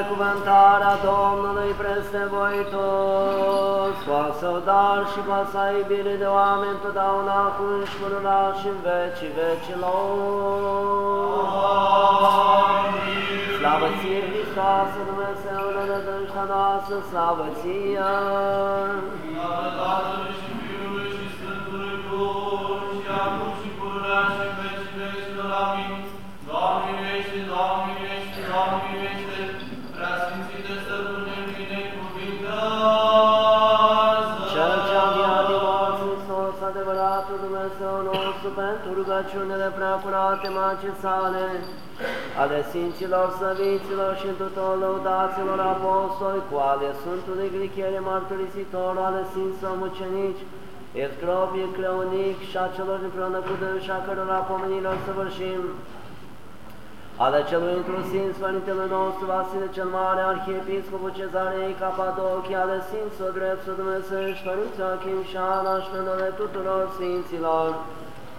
binecuvântarea Domnului peste voi toți, poasă dar și poasa iubire de oameni totdeauna cu și pururea și în vecii vecilor. Amin. Slavă ție, Hristoase, Dumnezeu, ne nădăjda noastră, slavă ție! Slavă Tatălui și Fiului și Sfântului Duh, și acum și pururea și în vecii vecilor. Amin. Doamne iubește, Doamne iubește, Doamne iubește, Cel ce a înviat din morți, Hristos, adevăratul Dumnezeu nostru, pentru rugăciunile preacurate Magii sale, ale Sfinților, Săviților și tuturor lăudaților apostoli, cu ale Sfântului Glichere Mărturisitor, ale Sfinților Mucenici, Evtropie, Cleonic și a celor împreună cu dânsa cărora pomenilor săvârșim, ale celui întrusin Sfântelui nostru Vasile cel Mare, Arhiepiscopul Cezarei Capadochii, ale Sfinților Dreptul Dumnezeu și Părinții Achim și Ana și pe tuturor Sfinților,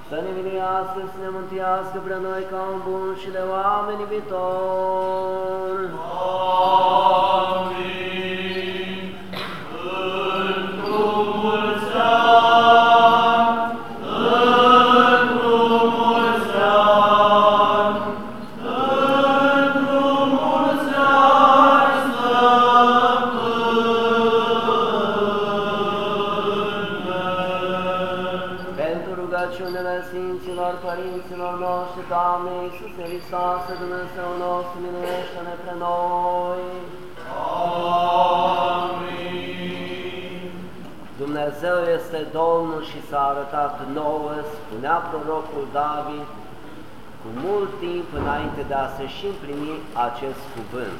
să ne miliască, să ne mântuiască pre noi ca un bun și de oameni viitor. Amin. Și s-a arătat nouă, spunea prorocul David, cu mult timp înainte de a se și împlini acest cuvânt.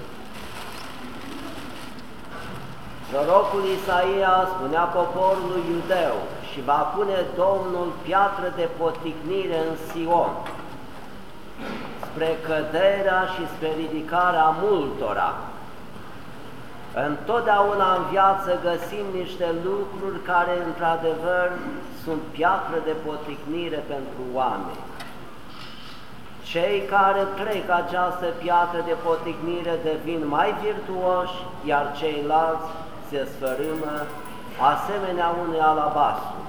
Prorocul Isaia spunea poporului iudeu și va pune Domnul piatră de poticnire în Sion, spre căderea și spre ridicarea multora. Întotdeauna în viață găsim niște lucruri care, într-adevăr, sunt piatră de poticnire pentru oameni. Cei care trec această piatră de poticnire devin mai virtuoși, iar ceilalți se sfărâmă asemenea unui alabastru.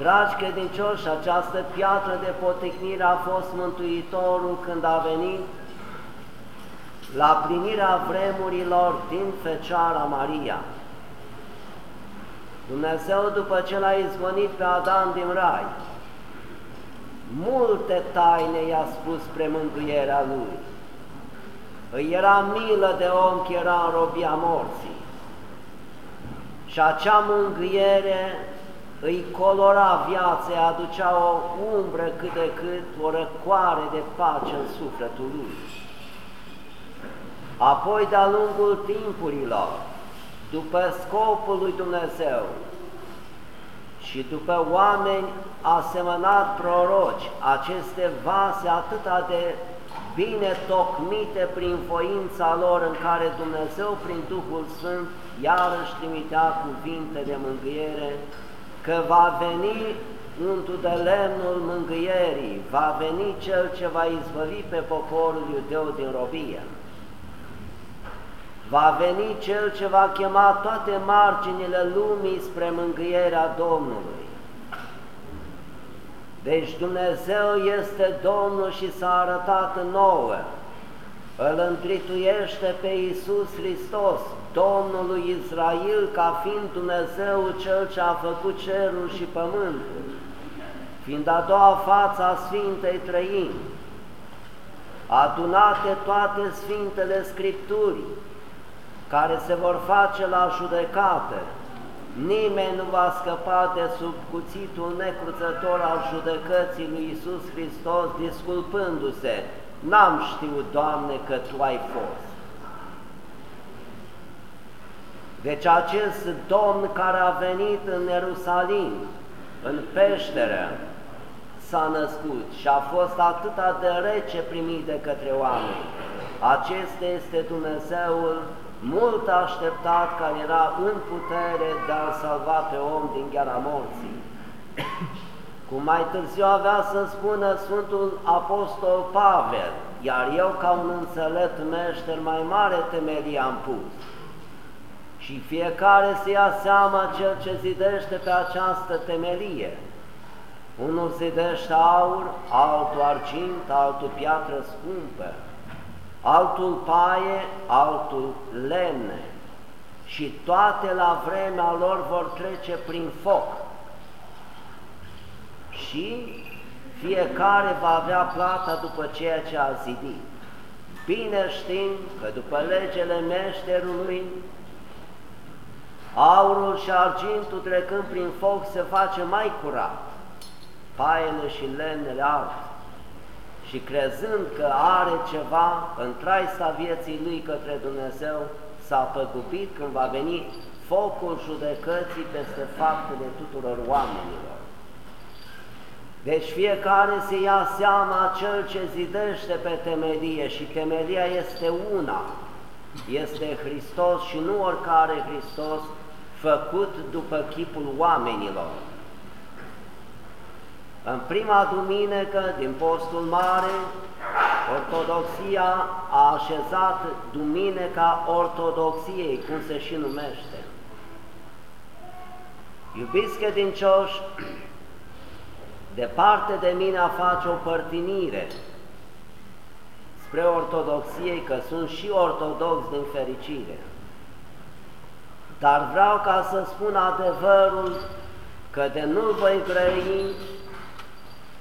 Dragi credincioși, această piatră de poticnire a fost Mântuitorul când a venit la plinirea vremurilor din Fecioara Maria. Dumnezeu, după ce l-a izgonit pe Adam din Rai, multe taine i-a spus spre mângâierea lui. Îi era milă de om că era în robia morții. Și acea mângâiere îi colora viața, îi aducea o umbră cât de cât, o răcoare de pace în sufletul lui. Apoi, de-a lungul timpurilor, după scopul lui Dumnezeu și după oameni asemănat proroci, aceste vase atâta de bine tocmite prin voința lor în care Dumnezeu prin Duhul Sfânt iarăși trimitea cuvinte de mângâiere, că va veni untul de lemnul mângâierii, va veni Cel ce va izbăvi pe poporul iudeu din robie. Va veni Cel ce va chema toate marginile lumii spre mângâierea Domnului. Deci Dumnezeu este Domnul și s-a arătat nouă. Îl întrituiește pe Iisus Hristos, Domnul lui Israel, ca fiind Dumnezeu Cel ce a făcut cerul și pământul, fiind a doua față a Sfintei Trăini, adunate toate Sfintele Scripturii, care se vor face la judecată, nimeni nu va scăpa de sub cuțitul necruțător al judecății lui Isus Hristos, disculpându-se, n-am știut, Doamne, că Tu ai fost. Deci acest Domn care a venit în Ierusalim, în peșteră, s-a născut și a fost atâta de rece primit de către oameni. Acesta este Dumnezeul mult așteptat care era în putere de a salva pe om din gheara morții. Cum mai târziu avea să spună Sfântul Apostol Pavel, iar eu ca un înțelept meșter mai mare temelie am pus. Și fiecare să ia seama cel ce zidește pe această temelie. Unul zidește aur, altul argint, altul piatră scumpă, altul paie, altul lemne și toate la vremea lor vor trece prin foc. Și fiecare va avea plata după ceea ce a zidit. Bine știm că după legele meșterului, aurul și argintul trecând prin foc se face mai curat, paiele și lemnele alte. Și crezând că are ceva în traista vieții lui către Dumnezeu, s-a păgubit când va veni focul judecății peste faptele tuturor oamenilor. Deci fiecare se ia seama cel ce zidește pe temelie și temelia este una, este Hristos și nu oricare Hristos făcut după chipul oamenilor. În prima duminică din postul mare, Ortodoxia a așezat Duminica Ortodoxiei, cum se și numește. Iubiți credincioși, departe de mine a face o părtinire spre ortodoxiei, că sunt și ortodox din fericire. Dar vreau ca să spun adevărul că de nu voi grăi,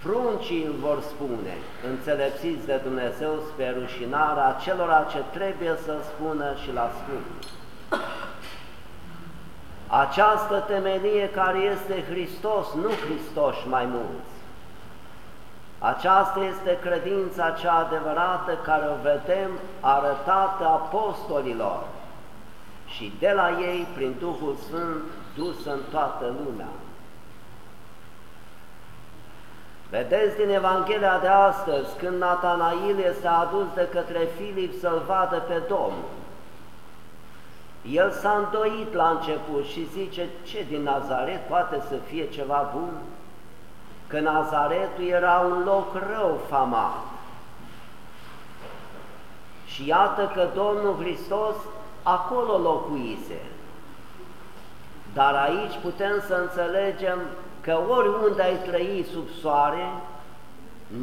pruncii îl vor spune, înțelepțiți de Dumnezeu spre rușinarea celor ce trebuie să spună și la spun. Această temelie care este Hristos, nu Hristos mai mulți. Aceasta este credința cea adevărată care o vedem arătată apostolilor și de la ei, prin Duhul Sfânt, dus în toată lumea. Vedeți din Evanghelia de astăzi, când Natanail este adus de către Filip să-l vadă pe Domnul, el s-a îndoit la început și zice, ce din Nazaret poate să fie ceva bun? Că Nazaretul era un loc rău famat. Și iată că Domnul Hristos acolo locuise. Dar aici putem să înțelegem că oriunde ai trăi sub soare,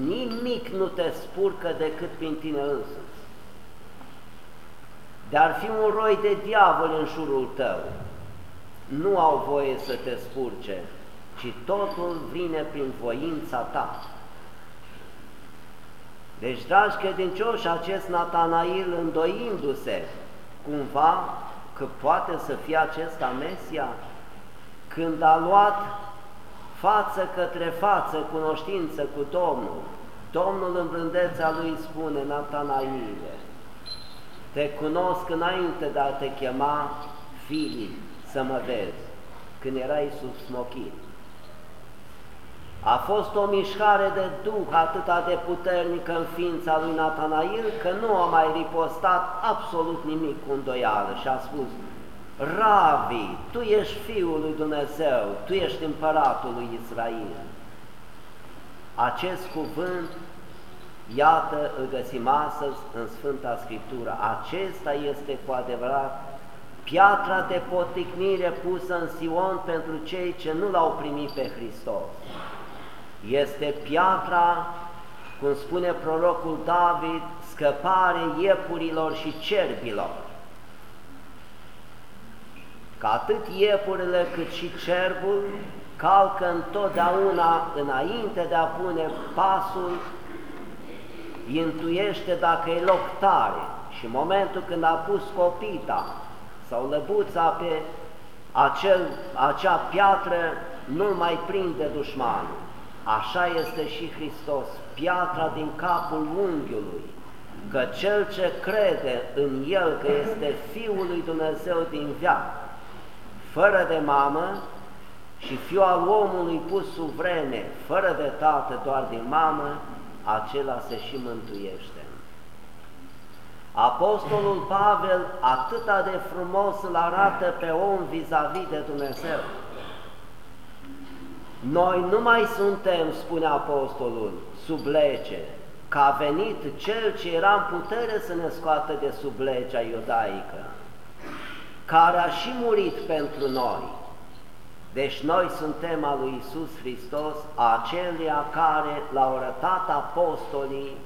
nimic nu te spurcă decât prin tine însuți de ar fi un roi de diavol în jurul tău, nu au voie să te spurce, ci totul vine prin voința ta. Deci, dragi credincioși, acest Natanail îndoindu-se cumva că poate să fie acesta Mesia, când a luat față către față cunoștință cu Domnul, Domnul în blândețea lui spune, Natanaile, te cunosc înainte de a te chema Filip să mă vezi, când erai sub smochin. A fost o mișcare de duh atât de puternică în ființa lui Natanail că nu a mai ripostat absolut nimic cu îndoială și a spus Ravi, tu ești Fiul lui Dumnezeu, tu ești împăratul lui Israel. Acest cuvânt Iată, îl găsim astăzi în Sfânta Scriptură. Acesta este cu adevărat piatra de poticnire pusă în Sion pentru cei ce nu l-au primit pe Hristos. Este piatra, cum spune prorocul David, scăpare iepurilor și cerbilor. Că atât iepurile cât și cerbul calcă întotdeauna înainte de a pune pasul intuiește dacă e loc tare și în momentul când a pus copita sau lăbuța pe acel, acea piatră, nu mai prinde dușmanul. Așa este și Hristos, piatra din capul unghiului, că cel ce crede în El că este Fiul lui Dumnezeu din viață, fără de mamă și Fiul al omului pus sub vreme, fără de tată, doar din mamă, acela se și mântuiește. Apostolul Pavel atâta de frumos îl arată pe om vis-a-vis -vis de Dumnezeu. Noi nu mai suntem, spune apostolul, sub lege, că a venit Cel ce era în putere să ne scoată de sub legea iudaică, care a și murit pentru noi. Deci noi suntem al lui Isus Hristos, acelia care l-au arătat apostolii,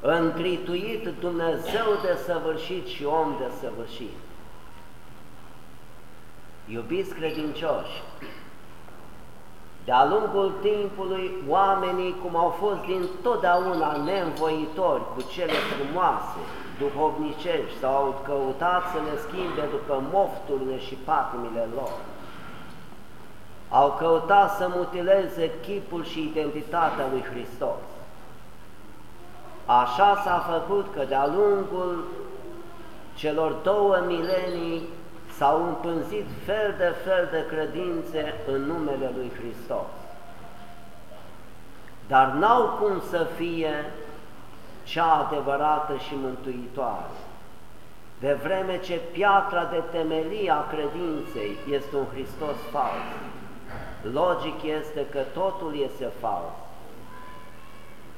întrituit Dumnezeu de săvârșit și om de săvârșit. Iubiți credincioși, de-a lungul timpului, oamenii, cum au fost din totdeauna neînvoitori cu cele frumoase, duhovnicești, s-au căutat să le schimbe după mofturile și patimile lor. Au căutat să mutileze chipul și identitatea lui Hristos. Așa s-a făcut că de-a lungul celor două milenii s-au împânzit fel de fel de credințe în numele Lui Hristos. Dar n-au cum să fie cea adevărată și mântuitoare. De vreme ce piatra de temelie a credinței este un Hristos fals, logic este că totul este fals.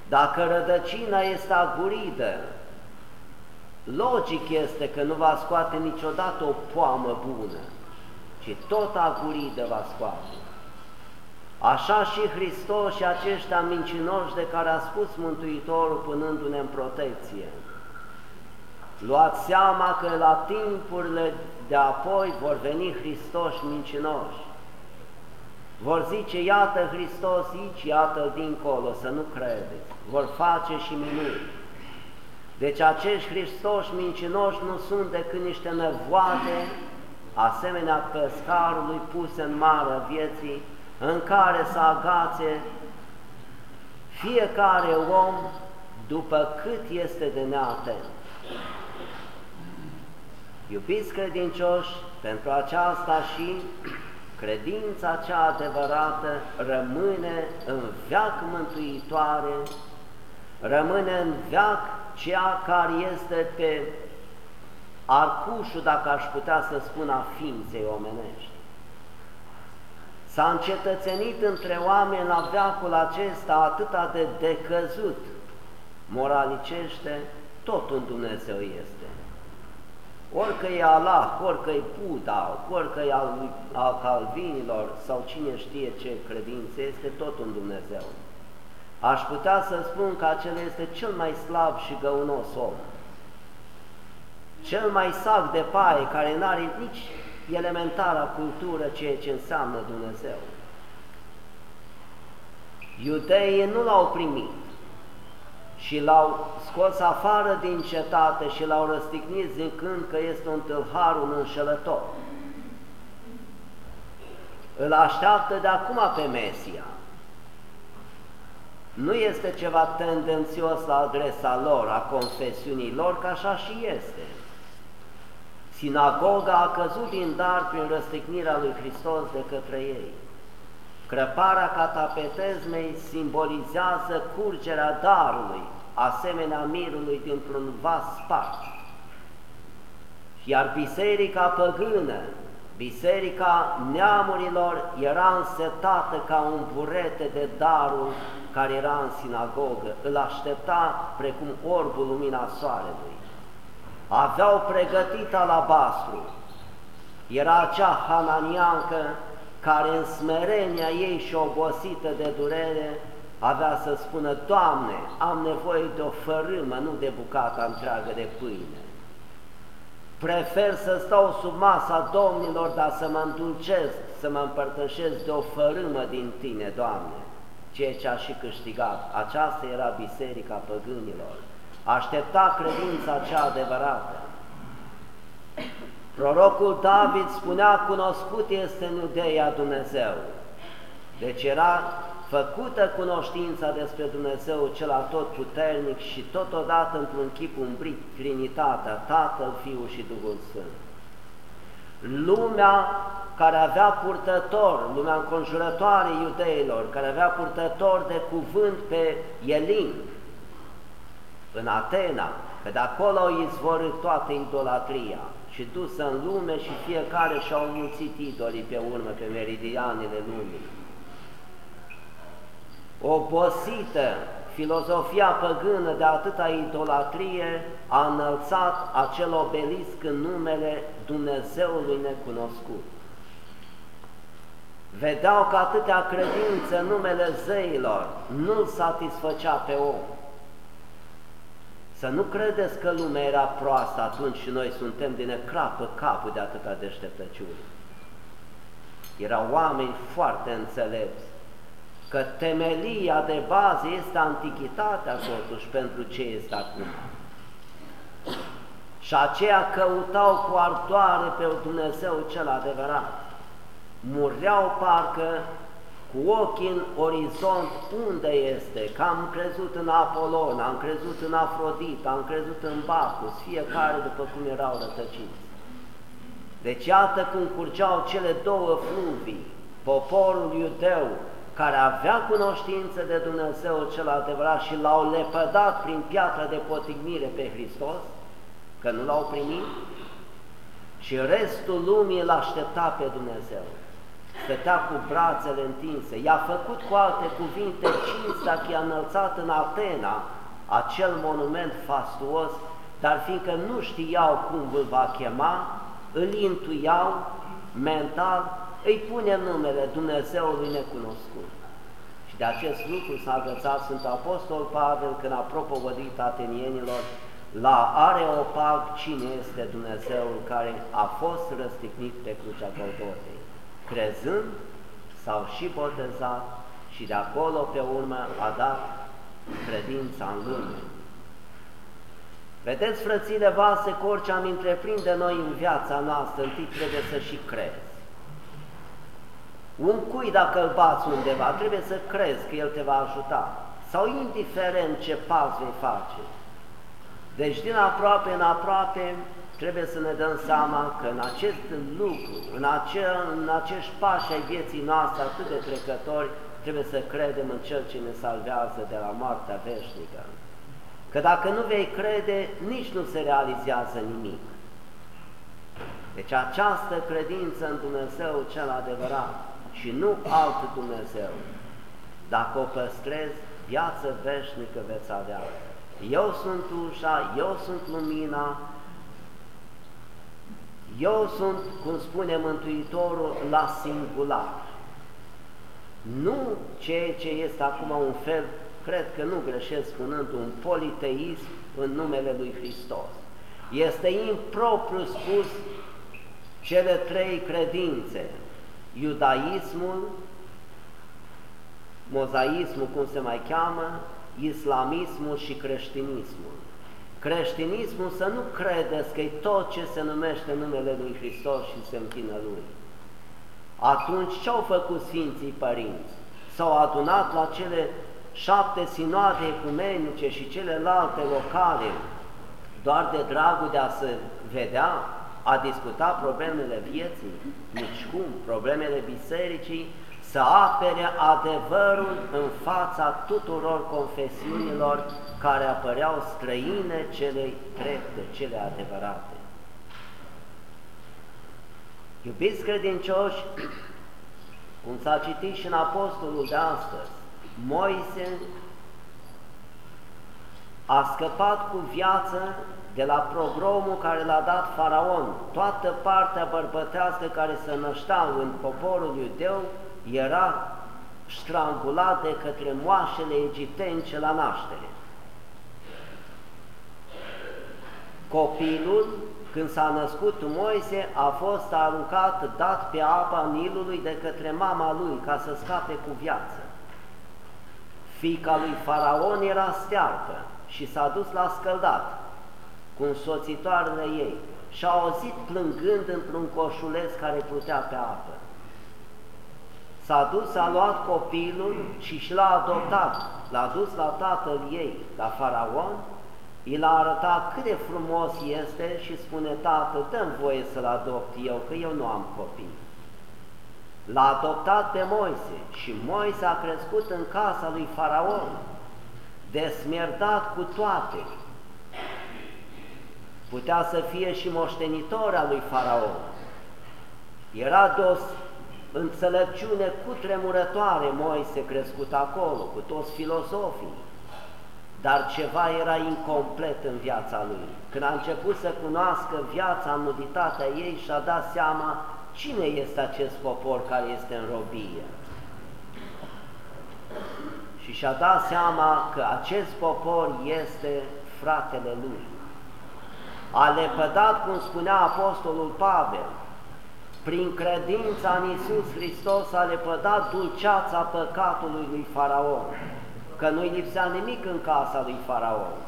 Dacă rădăcina este aguridă, Logic este că nu va scoate niciodată o poamă bună, ci tot aguridă va scoate. Așa și Hristos și aceștia mincinoși de care a spus Mântuitorul punându-ne în protecție. Luați seama că la timpurile de apoi vor veni Hristos mincinoși. Vor zice, iată Hristos aici, iată dincolo, să nu credeți. Vor face și minuni. Deci acești Hristoși mincinoși nu sunt decât niște nevoade, asemenea pescarului puse în mare vieții, în care să agațe fiecare om după cât este de neatent. Iubiți credincioși, pentru aceasta și credința cea adevărată rămâne în veac mântuitoare, rămâne în veac cea care este pe arcușul, dacă aș putea să spun, a ființei omenești. S-a încetățenit între oameni la veacul acesta atâta de decăzut, moralicește, tot un Dumnezeu este. Orică e Allah, orică e Buddha, orică e al, al Calvinilor sau cine știe ce credință este, tot un Dumnezeu. Aș putea să spun că acela este cel mai slab și găunos om. Cel mai sac de paie care nu are nici elementara cultură ceea ce înseamnă Dumnezeu. Iudeii nu l-au primit și l-au scos afară din cetate și l-au răstignit zicând că este un tâlhar, un înșelător. Îl așteaptă de acum pe Mesia nu este ceva tendențios la adresa lor, a confesiunii lor, că așa și este. Sinagoga a căzut din dar prin răstignirea lui Hristos de către ei. Crăparea catapetezmei simbolizează curgerea darului, asemenea mirului dintr-un vas spart. Iar biserica păgână, biserica neamurilor, era însetată ca un burete de darul care era în sinagogă, îl aștepta precum orbul lumina soarelui. Aveau pregătit alabastru, era acea hananiancă care în smerenia ei și obosită de durere avea să spună, Doamne, am nevoie de o fărâmă, nu de bucata întreagă de pâine. Prefer să stau sub masa Domnilor, dar să mă îndulcesc, să mă împărtășesc de o fărâmă din Tine, Doamne ceea ce a și câștigat. Aceasta era biserica păgânilor. Aștepta credința cea adevărată. Prorocul David spunea, cunoscut este în Iudeia Dumnezeu. Deci era făcută cunoștința despre Dumnezeu cel atotputernic și totodată într-un chip umbrit, Trinitatea, Tatăl, Fiul și Duhul Sfânt. Lumea care avea purtător, lumea înconjurătoare iudeilor, care avea purtător de cuvânt pe Elin, în Atena, că de acolo au izvorât toată idolatria și dusă în lume și fiecare și-au mulțit idolii pe urmă, pe meridianele lumii. Obosită filozofia păgână de atâta idolatrie a înălțat acel obelisc în numele Dumnezeului necunoscut. Vedeau că atâtea credințe în numele zeilor nu-l satisfăcea pe om. Să nu credeți că lumea era proastă atunci și noi suntem din crapă capul de atâta deșteptăciune. Erau oameni foarte înțelepți, că temelia de bază este antichitatea totuși pentru ce este acum. Și aceia căutau cu ardoare pe Dumnezeu cel adevărat. Mureau parcă cu ochii în orizont unde este, că am crezut în Apolon, am crezut în Afrodit, am crezut în Bacchus, fiecare după cum erau rătăciți. Deci iată cum curgeau cele două fluvii, poporul iudeu, care avea cunoștință de Dumnezeu cel adevărat și l-au lepădat prin piatra de potignire pe Hristos, că nu l-au primit, și restul lumii îl aștepta pe Dumnezeu. Stătea cu brațele întinse, i-a făcut cu alte cuvinte cinstea că i-a înălțat în Atena acel monument fastuos, dar fiindcă nu știau cum îl va chema, îl intuiau mental îi pune numele Dumnezeului necunoscut. Și de acest lucru s-a agățat Sfântul Apostol Pavel când a propovădit atenienilor la Areopag cine este Dumnezeul care a fost răstignit pe crucea Golgotei. Crezând, s-au și botezat și de acolo pe urmă a dat credința în lume. Vedeți, frățile voastre, că orice am întreprinde noi în viața noastră, întâi trebuie să și crezi. Un cui dacă îl bați undeva, trebuie să crezi că el te va ajuta. Sau indiferent ce pas vei face. Deci din aproape în aproape trebuie să ne dăm seama că în acest lucru, în, acel, în acești pași ai vieții noastre atât de trecători, trebuie să credem în Cel ce ne salvează de la moartea veșnică. Că dacă nu vei crede, nici nu se realizează nimic. Deci această credință în Dumnezeu cel adevărat și nu alt Dumnezeu. Dacă o păstrezi, viață veșnică veți avea. Eu sunt ușa, eu sunt lumina, eu sunt, cum spune Mântuitorul, la singular. Nu ceea ce este acum un fel, cred că nu greșesc spunând, un politeism în numele lui Hristos. Este impropriu spus cele trei credințe, iudaismul, mozaismul, cum se mai cheamă, islamismul și creștinismul. Creștinismul să nu credeți că e tot ce se numește numele Lui Hristos și se închină Lui. Atunci ce-au făcut Sfinții Părinți? S-au adunat la cele șapte sinoade ecumenice și celelalte locale doar de dragul de a se vedea a discuta problemele vieții, nici cum, problemele bisericii, să apere adevărul în fața tuturor confesiunilor care apăreau străine celei drepte, cele adevărate. Iubiți credincioși, cum s-a citit și în Apostolul de astăzi, Moise a scăpat cu viață de la progromul care l-a dat Faraon, toată partea bărbătească care se năștea în poporul iudeu era strangulat de către moașele egiptence la naștere. Copilul, când s-a născut Moise, a fost aruncat, dat pe apa Nilului de către mama lui, ca să scape cu viață. Fica lui Faraon era stearpă și s-a dus la scăldat cu însoțitoarele ei și a auzit plângând într-un coșuleț care plutea pe apă. S-a dus, a luat copilul și și l-a adoptat, l-a dus la tatăl ei, la faraon, i l-a arătat cât de frumos este și spune, tată, dă voie să-l adopt eu, că eu nu am copii. L-a adoptat pe Moise și Moise a crescut în casa lui Faraon, desmerdat cu toate, putea să fie și moștenitor al lui Faraon. Era de o înțelepciune cutremurătoare Moise crescut acolo, cu toți filozofii. Dar ceva era incomplet în viața lui. Când a început să cunoască viața, nuditatea ei și-a dat seama cine este acest popor care este în robie. Și și-a dat seama că acest popor este fratele lui. A lepădat, cum spunea Apostolul Pavel, prin credința în Iisus Hristos a lepădat dulceața păcatului lui Faraon, că nu-i lipsea nimic în casa lui Faraon,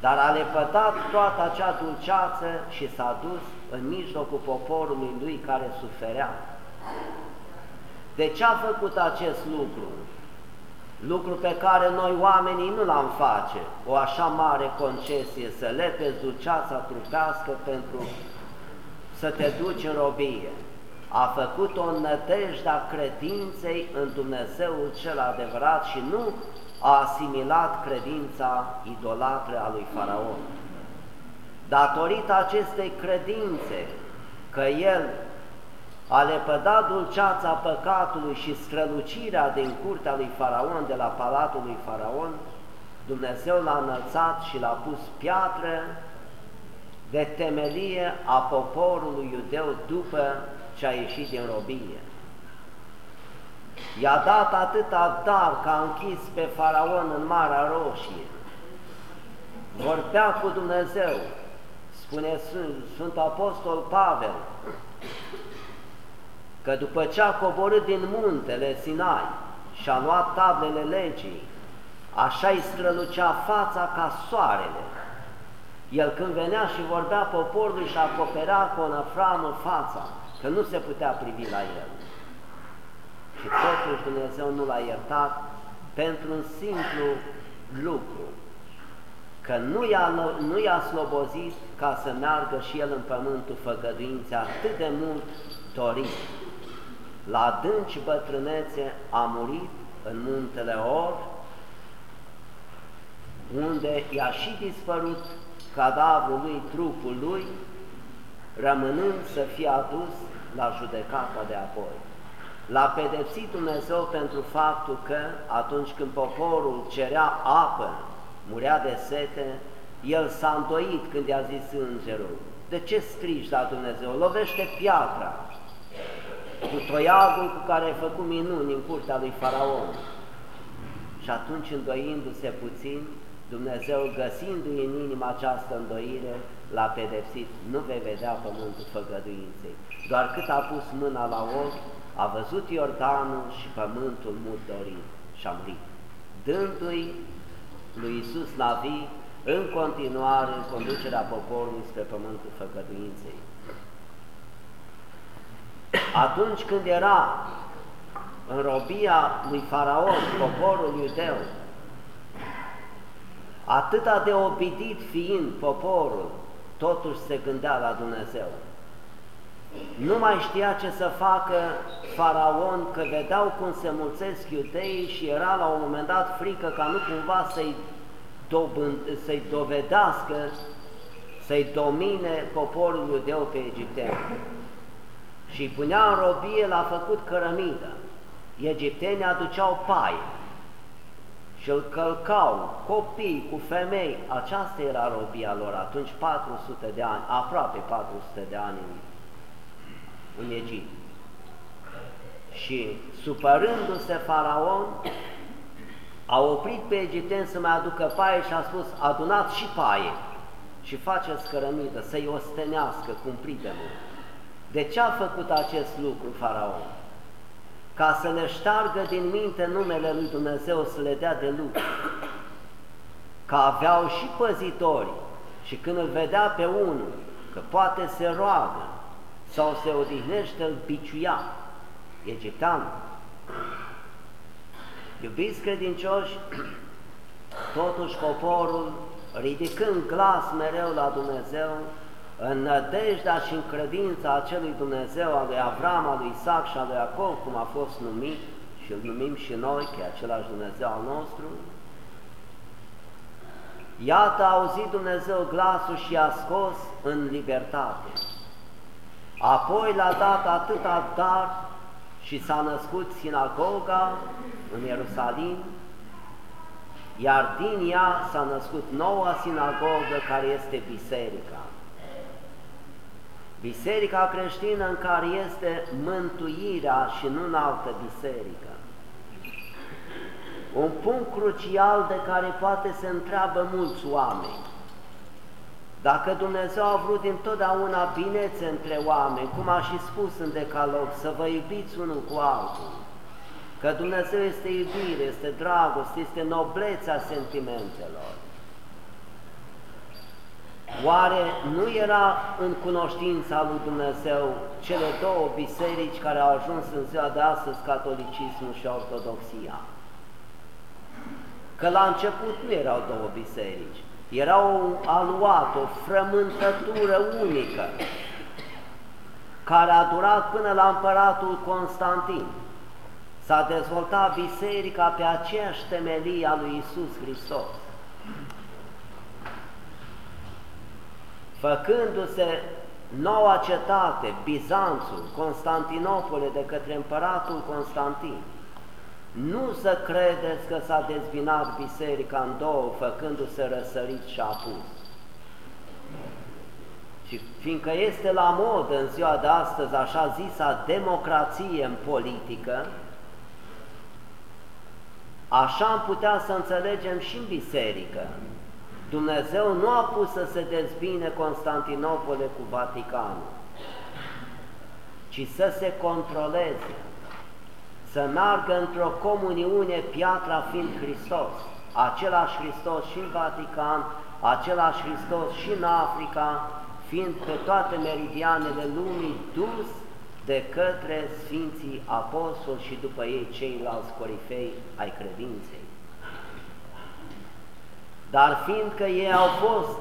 dar a lepădat toată acea dulceață și s-a dus în mijlocul poporului lui care suferea. De ce a făcut acest lucru? Lucru pe care noi oamenii nu l-am face, o așa mare concesie, să lepezi dulceața trupească pentru să te duci în robie. A făcut o nădejdea credinței în Dumnezeul cel adevărat și nu a asimilat credința idolatră a lui Faraon. Datorită acestei credințe că el a lepădat dulceața păcatului și strălucirea din curtea lui Faraon, de la palatul lui Faraon, Dumnezeu l-a înălțat și l-a pus piatră de temelie a poporului iudeu după ce a ieșit din robie. I-a dat atâta dar că a închis pe Faraon în Marea Roșie. Vorbea cu Dumnezeu, spune Sfântul Apostol Pavel, că după ce a coborât din muntele Sinai și a luat tablele legii, așa îi strălucea fața ca soarele, el când venea și vorbea poporului și acoperea cu o năframă fața, că nu se putea privi la el. Și totuși Dumnezeu nu l-a iertat pentru un simplu lucru, că nu i-a, nu i-a slobozit ca să meargă și el în pământul făgăduinței atât de mult dorit. La adânci bătrânețe a murit în muntele Or, unde i-a și dispărut cadavrul lui, trupul lui, rămânând să fie adus la judecata de apoi. L-a pedepsit Dumnezeu pentru faptul că atunci când poporul cerea apă, murea de sete, el s-a îndoit când i-a zis îngerul, de ce scriși la Dumnezeu? Lovește piatra cu toiagul cu care ai făcut minuni în curtea lui Faraon. Și atunci, îndoindu-se puțin, Dumnezeu, găsindu-i în inima această îndoire, l-a pedepsit, nu vei vedea pământul făgăduinței. Doar cât a pus mâna la ochi, a văzut Iordanul și pământul mult dorit și a murit, dându-i lui Iisus la vii în continuare în conducerea poporului spre pământul făgăduinței. Atunci când era în robia lui Faraon, poporul iudeu, Atâta de obidit fiind poporul, totuși se gândea la Dumnezeu. Nu mai știa ce să facă faraon, că vedeau cum se mulțesc iuteii și era la un moment dat frică ca nu cumva să-i să dovedească, să-i domine poporul iudeu pe egipteni. Și îi punea în robie, l-a făcut cărămidă. Egiptenii aduceau paie și îl călcau copii cu femei, aceasta era robia lor atunci 400 de ani, aproape 400 de ani în, în Egipt. Și supărându-se faraon, a oprit pe egipteni să mai aducă paie și a spus, adunați și paie și faceți cărămidă, să-i ostenească cumplită-mă. De ce a făcut acest lucru faraon? Ca să le ștargă din minte numele lui Dumnezeu, să le dea de lucru. Că aveau și păzitori și când îl vedea pe unul, că poate se roagă sau se odihnește, îl biciuia. Egiptean. Iubiți credincioși, totuși poporul, ridicând glas mereu la Dumnezeu, în nădejdea și în credința acelui Dumnezeu al lui Avram, al lui Isaac și al lui Iacov, cum a fost numit și îl numim și noi, că e același Dumnezeu al nostru, Iată a auzit Dumnezeu glasul și a scos în libertate. Apoi l-a dat atâta dar și s-a născut sinagoga în Ierusalim iar din ea s-a născut noua sinagogă care este biserica. Biserica creștină în care este mântuirea și nu în altă biserică. Un punct crucial de care poate se întreabă mulți oameni. Dacă Dumnezeu a vrut întotdeauna binețe între oameni, cum a și spus în Decalog, să vă iubiți unul cu altul, că Dumnezeu este iubire, este dragoste, este noblețea sentimentelor, Oare nu era în cunoștința lui Dumnezeu cele două biserici care au ajuns în ziua de astăzi, catolicismul și ortodoxia? Că la început nu erau două biserici, era o aluat, o frământătură unică, care a durat până la împăratul Constantin. S-a dezvoltat biserica pe aceeași temelie a lui Isus Hristos. Făcându-se noua cetate, Bizanțul, Constantinopole, de către împăratul Constantin. Nu să credeți că s-a dezbinat biserica în două, făcându-se răsărit și apus. Și fiindcă este la modă în ziua de astăzi așa zisa democrație în politică, așa am putea să înțelegem și în biserică. Dumnezeu nu a pus să se dezbine Constantinopole cu Vaticanul, ci să se controleze, să meargă într-o comuniune piatra fiind Hristos, același Hristos și în Vatican, același Hristos și în Africa, fiind pe toate meridianele lumii dus de către Sfinții Apostoli și după ei ceilalți corifei ai credinței. Dar fiindcă ei au fost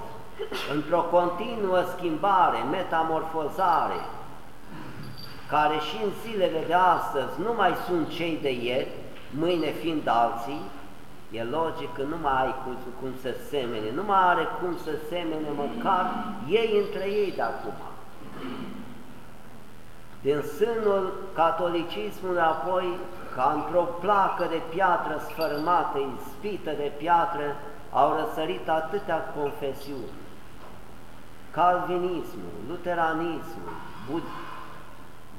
într-o continuă schimbare, metamorfozare, care și în zilele de astăzi nu mai sunt cei de ieri, mâine fiind alții, e logic că nu mai ai cum, cum să semene, nu mai are cum să semene măcar ei între ei de acum. Din sânul catolicismului apoi, ca într-o placă de piatră sfărâmată, ispită de piatră, au răsărit atâtea confesiuni, calvinismul, luteranismul, bud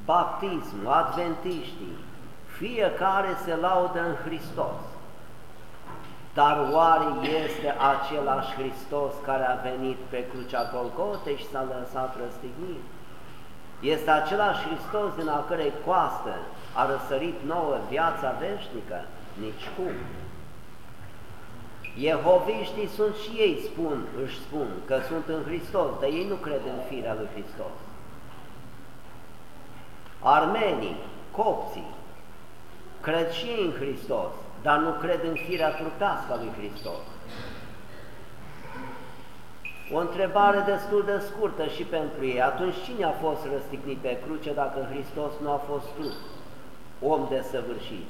baptismul, adventiștii, fiecare se laudă în Hristos. Dar oare este același Hristos care a venit pe crucea Golgote și s-a lăsat răstignit? Este același Hristos din a cărei coastă a răsărit nouă viața veșnică? Nici cum. Jehoviștii sunt și ei, spun, își spun că sunt în Hristos, dar ei nu cred în firea lui Hristos. Armenii, copții, cred și ei în Hristos, dar nu cred în firea trupească a lui Hristos. O întrebare destul de scurtă și pentru ei. Atunci cine a fost răstignit pe cruce dacă Hristos nu a fost trup, om desăvârșit?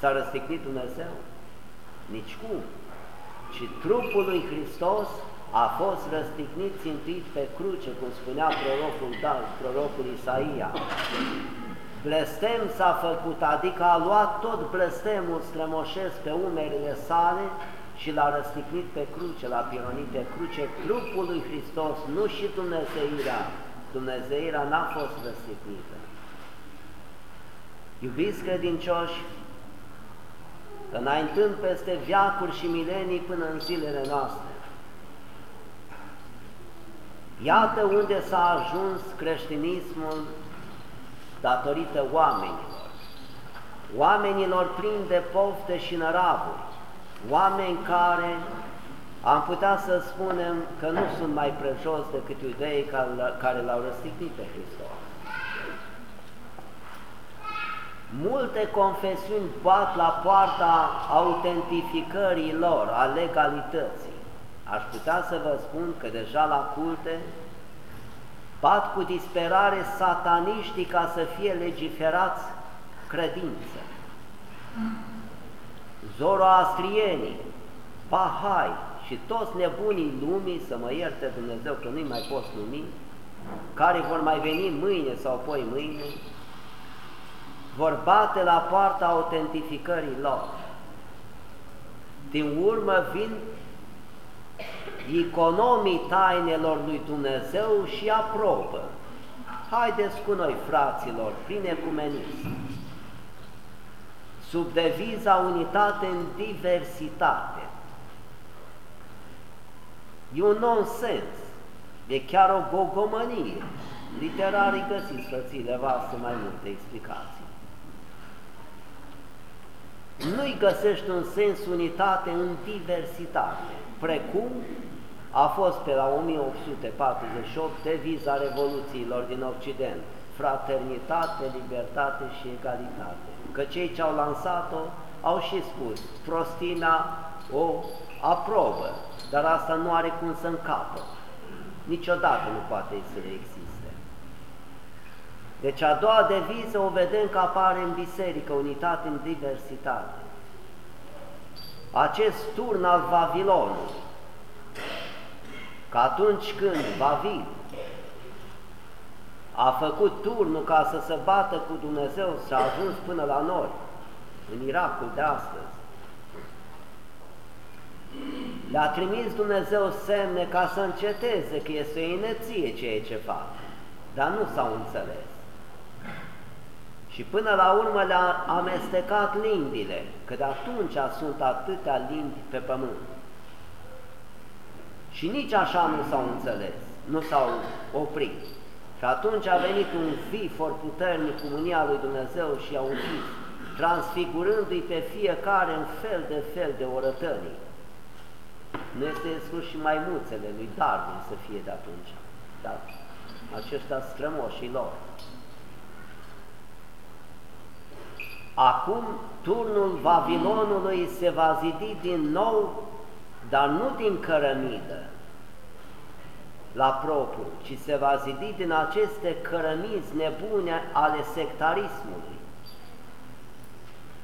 S-a răstignit Dumnezeu? Nici cum și trupul lui Hristos a fost răstignit, țintit pe cruce, cum spunea prorocul Dan, prorocul Isaia. Blestem s-a făcut, adică a luat tot blestemul strămoșesc pe umerile sale și l-a răstignit pe cruce, l-a pironit pe cruce, trupul lui Hristos, nu și Dumnezeirea. Dumnezeirea n-a fost răstignită. Iubiți credincioși, înaintând peste viacuri și milenii până în zilele noastre. Iată unde s-a ajuns creștinismul datorită oamenilor, oamenilor plini de pofte și năravuri, oameni care am putea să spunem că nu sunt mai prejos decât iudeii care l-au răstignit pe Hristos. Multe confesiuni bat la poarta autentificării lor, a legalității. Aș putea să vă spun că deja la culte bat cu disperare sataniștii ca să fie legiferați credință. Zoroastrienii, Bahai și toți nebunii lumii, să mă ierte Dumnezeu că nu-i mai pot numi, care vor mai veni mâine sau poi mâine, vor bate la poarta autentificării lor. din urmă vin economii tainelor lui Dumnezeu și aprobă. Haideți cu noi, fraților, prin ecumenism, sub deviza unitate în diversitate. E un nonsens, e chiar o gogomănie. Literarii găsiți, frățile voastre, mai multe explicații. Nu-i găsești un sens unitate în diversitate, precum a fost pe la 1848 deviza revoluțiilor din Occident, fraternitate, libertate și egalitate. Că cei ce au lansat-o au și spus, prostina o aprobă, dar asta nu are cum să încapă. Niciodată nu poate să existe. Deci a doua deviză o vedem că apare în biserică, unitate în diversitate. Acest turn al Vavilonului, că atunci când Vavil a făcut turnul ca să se bată cu Dumnezeu și a ajuns până la noi, în Irakul de astăzi, le-a trimis Dumnezeu semne ca să înceteze că este o ineție ceea ce fac, dar nu s-au înțeles. Și până la urmă le-a amestecat limbile, că de atunci sunt atâtea limbi pe pământ. Și nici așa nu s-au înțeles, nu s-au oprit. Și atunci a venit un vifor puternic cu mânia lui Dumnezeu și a închis, transfigurându-i pe fiecare în fel de fel de orătării. Nu este exclus și maimuțele lui Darwin să fie de atunci, dar aceștia strămoșii lor. Acum turnul Vavilonului se va zidi din nou, dar nu din cărămidă la propriu, ci se va zidi din aceste cărămizi nebune ale sectarismului.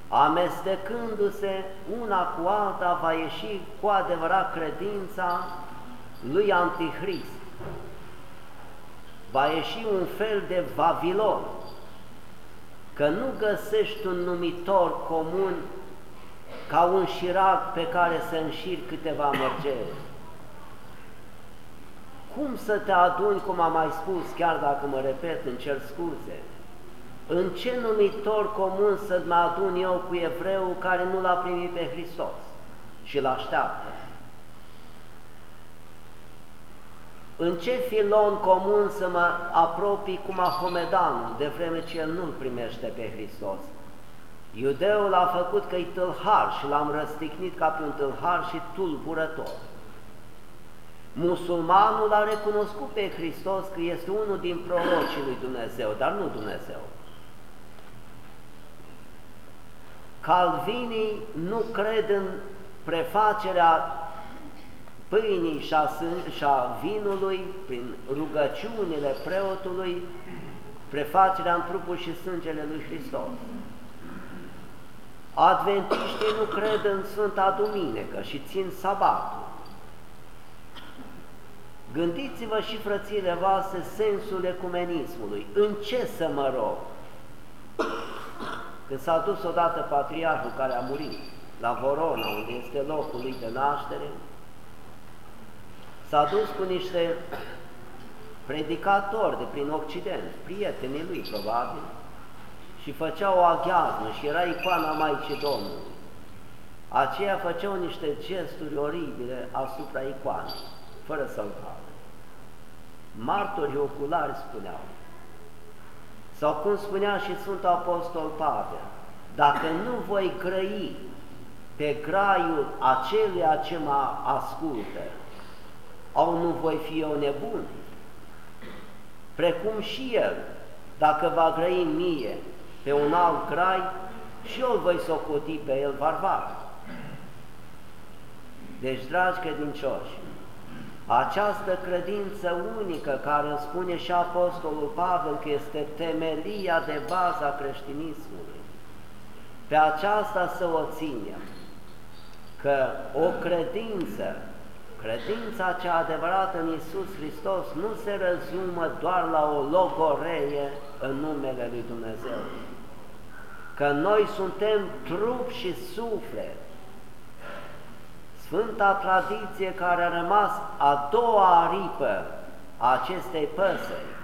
Amestecându-se una cu alta va ieși cu adevărat credința lui Antichrist. Va ieși un fel de Vavilon, că nu găsești un numitor comun ca un șirac pe care să înșiri câteva mărgeri. Cum să te aduni, cum am mai spus, chiar dacă mă repet, în cer scuze, în ce numitor comun să mă adun eu cu evreul care nu l-a primit pe Hristos și l așteaptă? În ce filon comun să mă apropii cu Mahomedanul, de vreme ce el nu-L primește pe Hristos? Iudeul a făcut că-i tâlhar și l-am răstignit ca pe un tâlhar și tulburător. Musulmanul a recunoscut pe Hristos că este unul din prorocii lui Dumnezeu, dar nu Dumnezeu. Calvinii nu cred în prefacerea pâinii și a, și a vinului, prin rugăciunile preotului, prefacerea în trupul și sângele lui Hristos. Adventiștii nu cred în Sfânta Duminică și țin sabatul. Gândiți-vă și frățile voastre sensul ecumenismului. În ce să mă rog? Când s-a dus odată patriarhul care a murit la Vorona, unde este locul lui de naștere, s-a dus cu niște predicatori de prin Occident, prietenii lui probabil, și făcea o aghiazmă și era icoana Maicii Domnului. Aceia făceau niște gesturi oribile asupra icoanei, fără să-l vadă. Martorii oculari spuneau, sau cum spunea și Sfântul Apostol Pavel, dacă nu voi grăi pe graiul aceluia ce mă ascultă, au nu voi fi eu nebun? Precum și el, dacă va grăi mie pe un alt grai, și eu voi socoti pe el barbar. Deci, dragi credincioși, această credință unică care îmi spune și Apostolul Pavel că este temelia de bază a creștinismului, pe aceasta să o ținem, că o credință, credința cea adevărată în Isus Hristos nu se rezumă doar la o logoreie în numele Lui Dumnezeu, că noi suntem trup și suflet, Sfânta tradiție care a rămas a doua aripă a acestei păsări.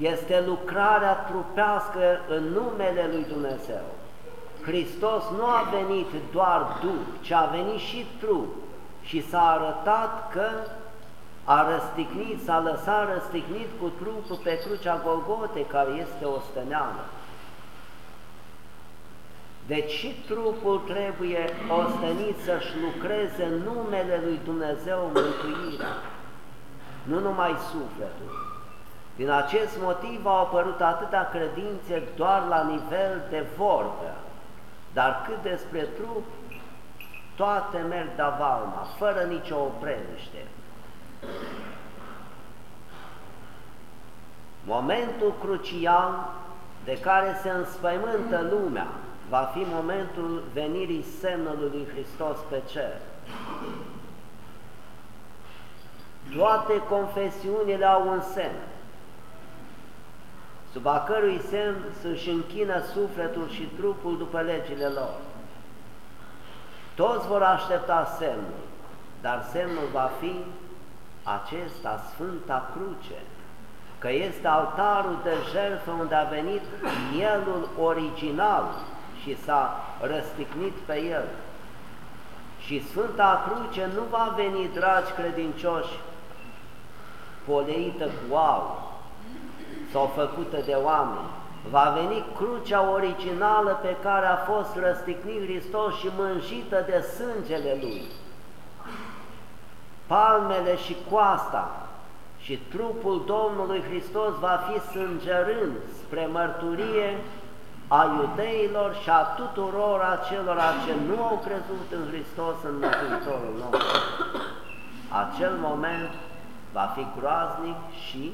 Este lucrarea trupească în numele lui Dumnezeu. Hristos nu a venit doar Duh, ci a venit și trup și s-a arătat că a răstignit, s-a lăsat răstignit cu trupul pe crucea Golgote, care este o stăneală. Deci și trupul trebuie ostenit să-și lucreze în numele lui Dumnezeu mântuirea, nu numai sufletul. Din acest motiv au apărut atâtea credințe doar la nivel de vorbă, dar cât despre trup, toate merg de valma, fără nicio opreliște. Momentul crucial de care se înspăimântă lumea va fi momentul venirii semnului lui Hristos pe cer. Toate confesiunile au un semn sub a cărui semn să-și închină sufletul și trupul după legile lor. Toți vor aștepta semnul, dar semnul va fi acesta, Sfânta Cruce, că este altarul de jertfă unde a venit mielul original și s-a răstignit pe el. Și Sfânta Cruce nu va veni, dragi credincioși, poleită cu aur, sau făcută de oameni. Va veni crucea originală pe care a fost răstignit Hristos și mânjită de sângele Lui. Palmele și coasta și trupul Domnului Hristos va fi sângerând spre mărturie a iudeilor și a tuturor acelora ce nu au crezut în Hristos în Mântuitorul nostru. Acel moment va fi groaznic și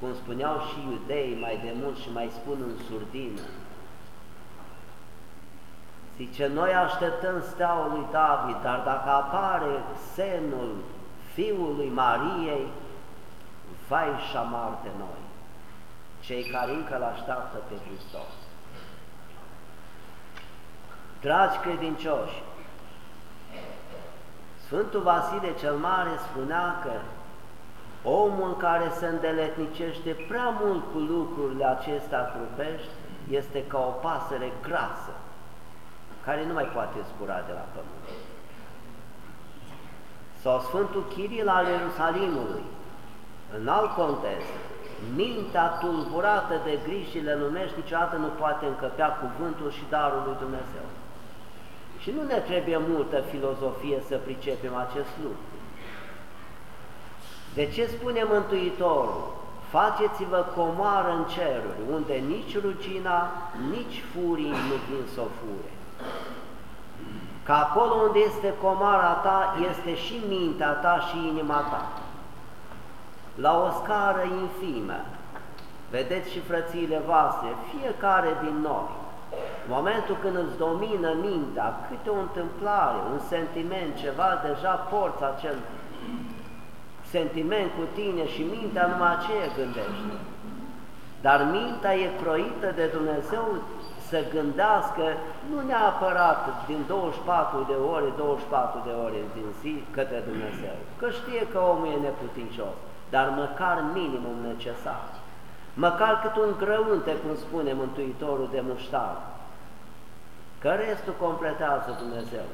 cum spuneau și iudeii mai de mult și mai spun în surdină. Zice, noi așteptăm steaua lui David, dar dacă apare semnul Fiului Mariei, vai și șamar de noi, cei care încă l-așteaptă pe Hristos. Dragi credincioși, Sfântul Vasile cel Mare spunea că Omul care se îndeletnicește prea mult cu lucrurile acestea trupești este ca o pasăre grasă, care nu mai poate zbura de la pământ. Sau Sfântul Chiril al Ierusalimului, în alt context, mintea tulburată de grijile lumești niciodată nu poate încăpea cuvântul și darul lui Dumnezeu. Și nu ne trebuie multă filozofie să pricepem acest lucru. De ce spune Mântuitorul? Faceți-vă comoară în ceruri, unde nici rugina, nici furii nu vin să o fure. Că acolo unde este comara ta, este și mintea ta și inima ta. La o scară infimă, vedeți și frățiile voastre, fiecare din noi, în momentul când îți domină mintea, câte o întâmplare, un sentiment, ceva, deja porți acel sentiment cu tine și mintea numai aceea gândește. Dar mintea e croită de Dumnezeu să gândească nu neapărat din 24 de ore, 24 de ore din zi către Dumnezeu, că știe că omul e neputincios, dar măcar minimum necesar. Măcar cât un grăunte, cum spune Mântuitorul de muștar, că restul completează Dumnezeu,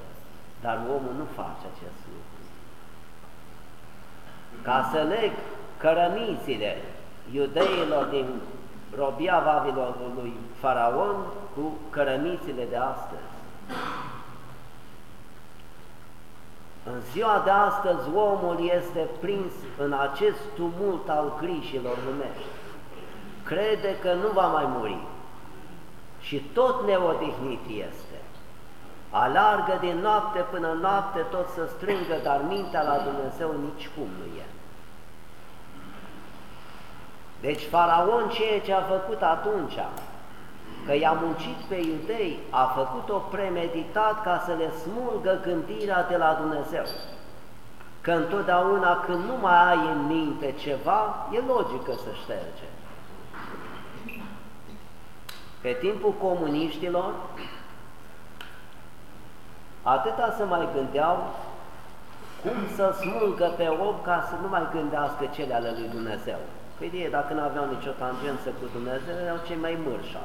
dar omul nu face acest lucru ca să leg cărămițile iudeilor din robia Vavilonului Faraon cu cărămițile de astăzi. În ziua de astăzi omul este prins în acest tumult al grijilor lumești. Crede că nu va mai muri și tot neodihnit este. Alargă din noapte până noapte tot să strângă, dar mintea la Dumnezeu nici cum nu e. Deci Faraon ceea ce a făcut atunci, că i-a muncit pe iudei, a făcut-o premeditat ca să le smulgă gândirea de la Dumnezeu. Că întotdeauna când nu mai ai în minte ceva, e logică să șterge. Pe timpul comuniștilor, atâta să mai gândeau cum să smulgă pe om ca să nu mai gândească cele ale lui Dumnezeu. Păi de dacă nu aveau nicio tangență cu Dumnezeu, erau cei mai mârșa.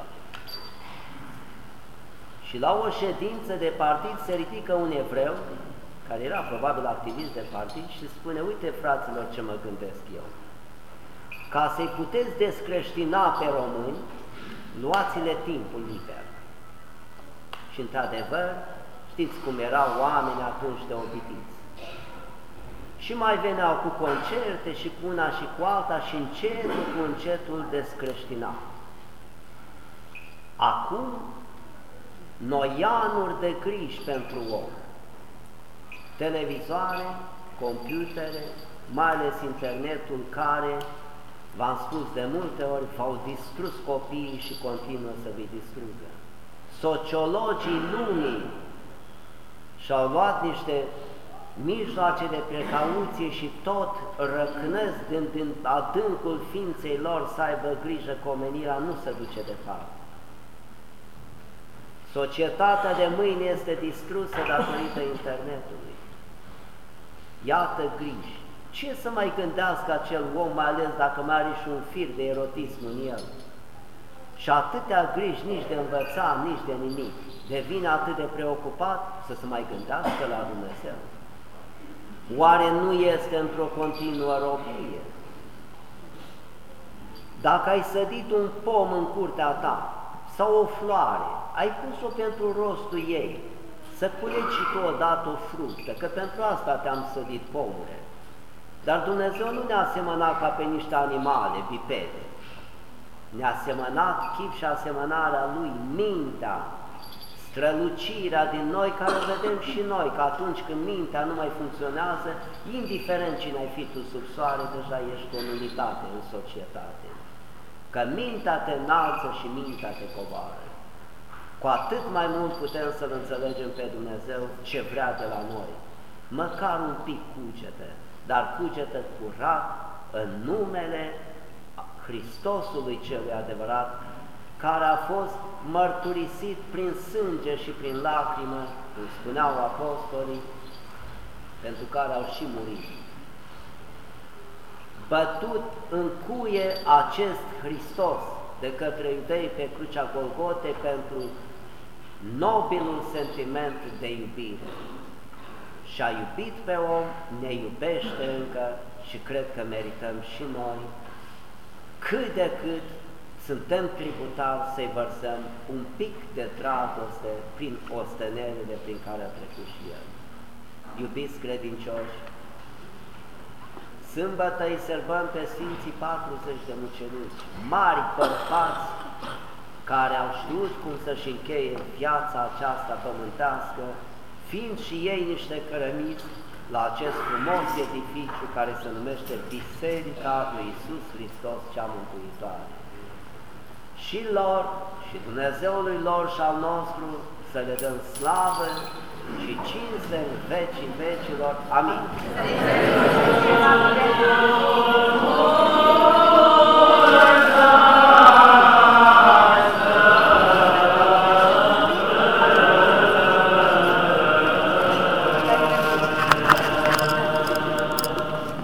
Și la o ședință de partid se ridică un evreu, care era probabil activist de partid și spune, uite fraților ce mă gândesc eu. Ca să-i puteți descreștina pe români, luați-le timpul liber. Și într-adevăr, știți cum erau oameni atunci de obitiți. Și mai veneau cu concerte și cu una și cu alta și încetul cu încetul descreștina. Acum, noianuri de griji pentru om. Televizoare, computere, mai ales internetul care V-am spus de multe ori, v-au distrus copiii și continuă să vi distrugă. Sociologii lumii și-au luat niște mijloace de precauție și tot răcnesc din, din adâncul ființei lor să aibă grijă că omenirea nu se duce departe. Societatea de mâine este distrusă datorită internetului. Iată griji. Ce să mai gândească acel om, mai ales dacă mai are și un fir de erotism în el? Și atâtea griji, nici de învăța, nici de nimic. Devine atât de preocupat să se mai gândească la Dumnezeu. Oare nu este într-o continuă robie? Dacă ai sădit un pom în curtea ta sau o floare, ai pus-o pentru rostul ei, să culegi și tu odată o fructă, că pentru asta te-am sădit pomule. Dar Dumnezeu nu ne-a asemănat ca pe niște animale, bipede. Ne-a asemănat chip și asemănarea Lui, mintea, strălucirea din noi, care o vedem și noi, că atunci când mintea nu mai funcționează, indiferent cine ai fi tu sub soare, deja ești o unitate în societate. Că mintea te înalță și mintea te coboară. Cu atât mai mult putem să-L înțelegem pe Dumnezeu ce vrea de la noi. Măcar un pic cugete dar cugetă curat în numele Hristosului celui adevărat, care a fost mărturisit prin sânge și prin lacrimă, cum spuneau apostolii, pentru care au și murit. Bătut în cuie acest Hristos de către iudei pe crucea Golgote pentru nobilul sentiment de iubire și a iubit pe om, ne iubește încă și cred că merităm și noi cât de cât suntem tributari să-i vărsăm un pic de dragoste prin ostenelele prin care a trecut și El. Iubiți credincioși, sâmbătă îi sărbăm pe Sfinții 40 de mucenici, mari bărbați care au știut cum să-și încheie viața aceasta pământească fiind și ei niște cărămiți la acest frumos edificiu care se numește Biserica lui Iisus Hristos cea Mântuitoare. Și lor și Dumnezeului lor și al nostru să le dăm slavă și cinste în vecii vecilor. Amin.